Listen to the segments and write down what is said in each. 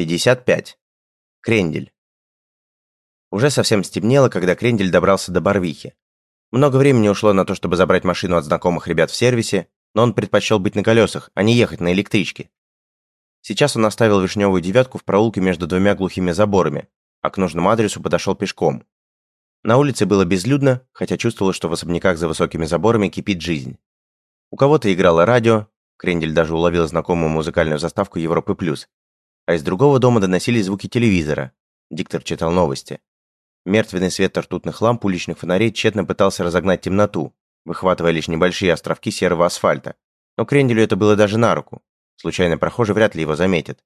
55. Крендель. Уже совсем стемнело, когда Крендель добрался до Барвихи. Много времени ушло на то, чтобы забрать машину от знакомых ребят в сервисе, но он предпочел быть на колесах, а не ехать на электричке. Сейчас он оставил вишневую девятку в проулке между двумя глухими заборами, а к нужному адресу подошел пешком. На улице было безлюдно, хотя чувствовалось, что в особняках за высокими заборами кипит жизнь. У кого-то играло радио, Крендель даже уловил знакомую музыкальную заставку Европы плюс, а из другого дома доносились звуки телевизора. Диктор читал новости. Мертвенный свет ртутных ламп уличных фонарей тщетно пытался разогнать темноту, выхватывая лишь небольшие островки серого асфальта. Но Кренделю это было даже на руку. Случайно прохожий вряд ли его заметит.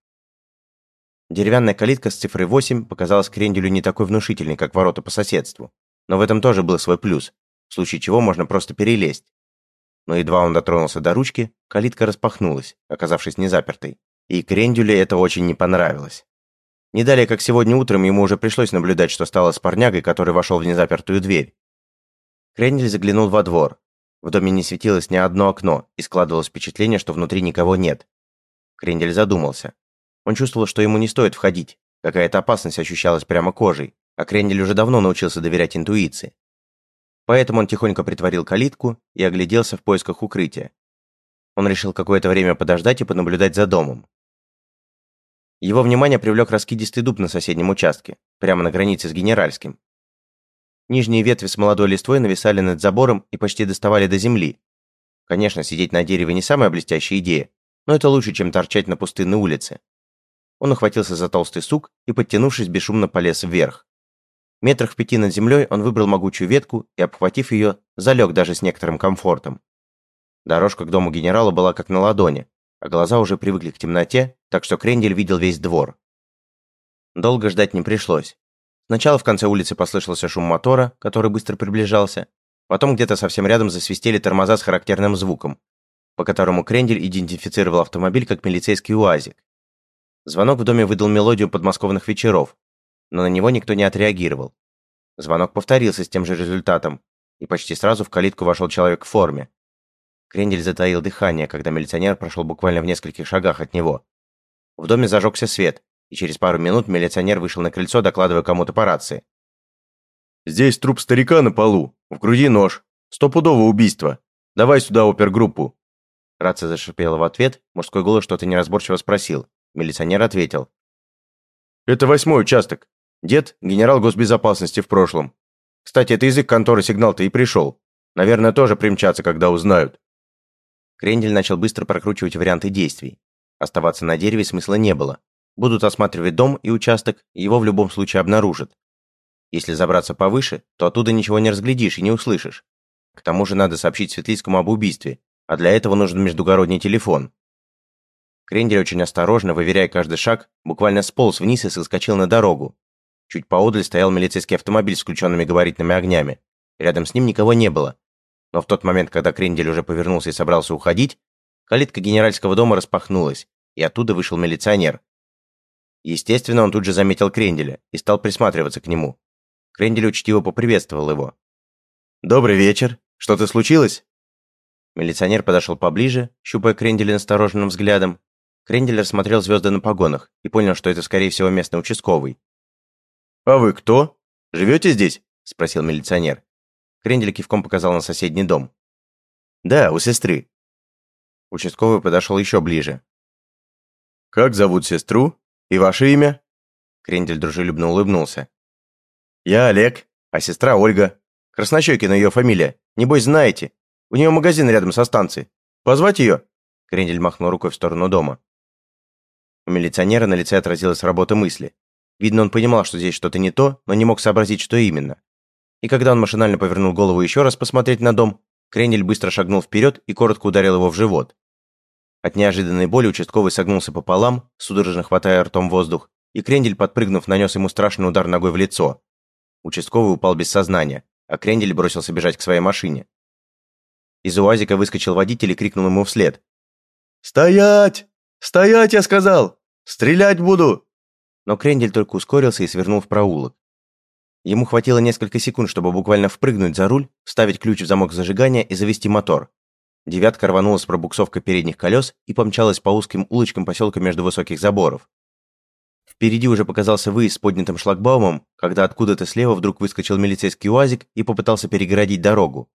Деревянная калитка с цифрой 8 показалась Кренделю не такой внушительной, как ворота по соседству. Но в этом тоже был свой плюс, в случае чего можно просто перелезть. Но едва он дотронулся до ручки, калитка распахнулась, оказавшись незапертой. И Крендюле это очень не понравилось. Не далее, как сегодня утром, ему уже пришлось наблюдать, что стало с парнягой, который вошел в незапертую дверь. Крендель заглянул во двор. В доме не светилось ни одно окно, и складывалось впечатление, что внутри никого нет. Крендель задумался. Он чувствовал, что ему не стоит входить. Какая-то опасность ощущалась прямо кожей, а Крендель уже давно научился доверять интуиции. Поэтому он тихонько притворил калитку и огляделся в поисках укрытия. Он решил какое-то время подождать и понаблюдать за домом. Его внимание привлек раскидистый дуб на соседнем участке, прямо на границе с Генеральским. Нижние ветви с молодой листвой нависали над забором и почти доставали до земли. Конечно, сидеть на дереве не самая блестящая идея, но это лучше, чем торчать на пустынной улице. Он ухватился за толстый сук и, подтянувшись, бесшумно полез вверх. Метрах в пяти над землей он выбрал могучую ветку и, обхватив ее, залег даже с некоторым комфортом. Дорожка к дому генерала была как на ладони, а глаза уже привыкли к темноте, так что Крендель видел весь двор. Долго ждать не пришлось. Сначала в конце улицы послышался шум мотора, который быстро приближался, потом где-то совсем рядом засвистели тормоза с характерным звуком, по которому Крендель идентифицировал автомобиль как милицейский УАЗик. Звонок в доме выдал мелодию подмосковных вечеров, но на него никто не отреагировал. Звонок повторился с тем же результатом, и почти сразу в калитку вошел человек в форме. Крендель затаил дыхание, когда милиционер прошел буквально в нескольких шагах от него. В доме зажегся свет, и через пару минут милиционер вышел на крыльцо, докладывая кому-то по рации. «Здесь труп старика на полу, в груди нож. Стопудово убийство. Давай сюда опергруппу». Рация зашипела в ответ, мужской голос что-то неразборчиво спросил. Милиционер ответил. «Это восьмой участок. Дед – генерал госбезопасности в прошлом. Кстати, это язык конторы сигнал-то и пришел. Наверное, тоже примчатся, когда узнают». Крендель начал быстро прокручивать варианты действий. Оставаться на дереве смысла не было. Будут осматривать дом и участок, его в любом случае обнаружат. Если забраться повыше, то оттуда ничего не разглядишь и не услышишь. К тому же надо сообщить Светлицкому об убийстве, а для этого нужен междугородний телефон. Крендель очень осторожно, выверяя каждый шаг, буквально сполз вниз и соскочил на дорогу. Чуть поодаль стоял милицейский автомобиль с включенными габаритными огнями. Рядом с ним никого не было, но в тот момент, когда Крендель уже повернулся и собрался уходить, калитка генеральского дома распахнулась, и оттуда вышел милиционер. Естественно, он тут же заметил Кренделя и стал присматриваться к нему. Крендель учтиво поприветствовал его. «Добрый вечер. Что-то случилось?» Милиционер подошел поближе, щупая Кренделя настороженным взглядом. Крендель рассмотрел звезды на погонах и понял, что это, скорее всего, местный участковый. «А вы кто? Живете здесь?» – спросил милиционер. Крендель кивком показал на соседний дом. «Да, у сестры». Участковый подошел еще ближе. «Как зовут сестру? И ваше имя?» Крендель дружелюбно улыбнулся. «Я Олег, а сестра Ольга. Краснощекина ее фамилия. Небось, знаете. У нее магазин рядом со станцией. Позвать ее?» Крендель махнул рукой в сторону дома. У милиционера на лице отразилась работа мысли. Видно, он понимал, что здесь что-то не то, но не мог сообразить, что именно. И когда он машинально повернул голову еще раз посмотреть на дом, Крендель быстро шагнул вперед и коротко ударил его в живот. От неожиданной боли участковый согнулся пополам, судорожно хватая ртом воздух, и Крендель, подпрыгнув, нанес ему страшный удар ногой в лицо. Участковый упал без сознания, а Крендель бросился бежать к своей машине. Из УАЗика выскочил водитель и крикнул ему вслед. «Стоять! Стоять, я сказал! Стрелять буду!» Но Крендель только ускорился и свернул в проулок. Ему хватило несколько секунд, чтобы буквально впрыгнуть за руль, вставить ключ в замок зажигания и завести мотор. Девятка рванула с пробуксовкой передних колес и помчалась по узким улочкам поселка между высоких заборов. Впереди уже показался выезд с поднятым шлагбаумом, когда откуда-то слева вдруг выскочил милицейский УАЗик и попытался перегородить дорогу.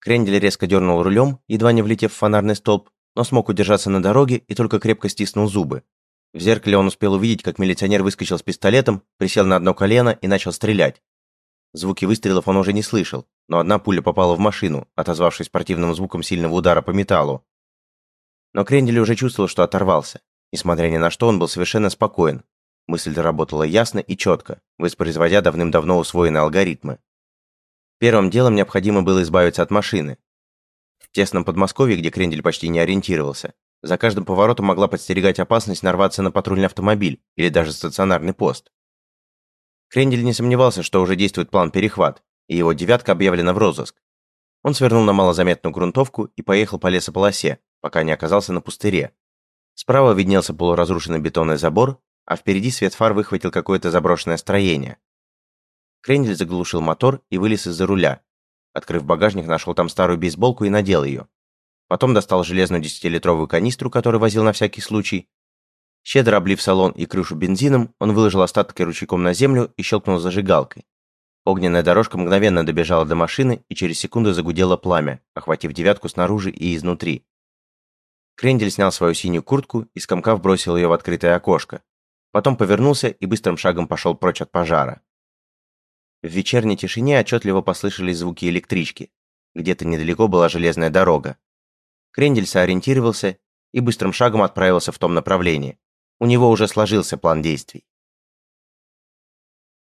Крендель резко дернул рулем, едва не влетев в фонарный столб, но смог удержаться на дороге и только крепко стиснул зубы. В зеркале он успел увидеть, как милиционер выскочил с пистолетом, присел на одно колено и начал стрелять. Звуки выстрелов он уже не слышал, но одна пуля попала в машину, отозвавшись противным звуком сильного удара по металлу. Но Крендель уже чувствовал, что оторвался. Несмотря ни на что, он был совершенно спокоен. Мысль работала ясно и четко, воспроизводя давным-давно усвоенные алгоритмы. Первым делом необходимо было избавиться от машины. В тесном Подмосковье, где Крендель почти не ориентировался, за каждым поворотом могла подстерегать опасность нарваться на патрульный автомобиль или даже стационарный пост. Крендель не сомневался, что уже действует план «Перехват», и его «девятка» объявлена в розыск. Он свернул на малозаметную грунтовку и поехал по лесополосе, пока не оказался на пустыре. Справа виднелся полуразрушенный бетонный забор, а впереди свет фар выхватил какое-то заброшенное строение. Крендель заглушил мотор и вылез из-за руля. Открыв багажник, нашел там старую бейсболку и надел ее. Потом достал железную десятилитровую канистру, которую возил на всякий случай. Щедро облив салон и крышу бензином, он выложил остатки ручейком на землю и щелкнул зажигалкой. Огненная дорожка мгновенно добежала до машины и через секунду загудело пламя, охватив девятку снаружи и изнутри. Крендель снял свою синюю куртку и скомкав бросил ее в открытое окошко. Потом повернулся и быстрым шагом пошел прочь от пожара. В вечерней тишине отчетливо послышались звуки электрички. Где-то недалеко была железная дорога. Крендель сориентировался и быстрым шагом отправился в том направлении. У него уже сложился план действий.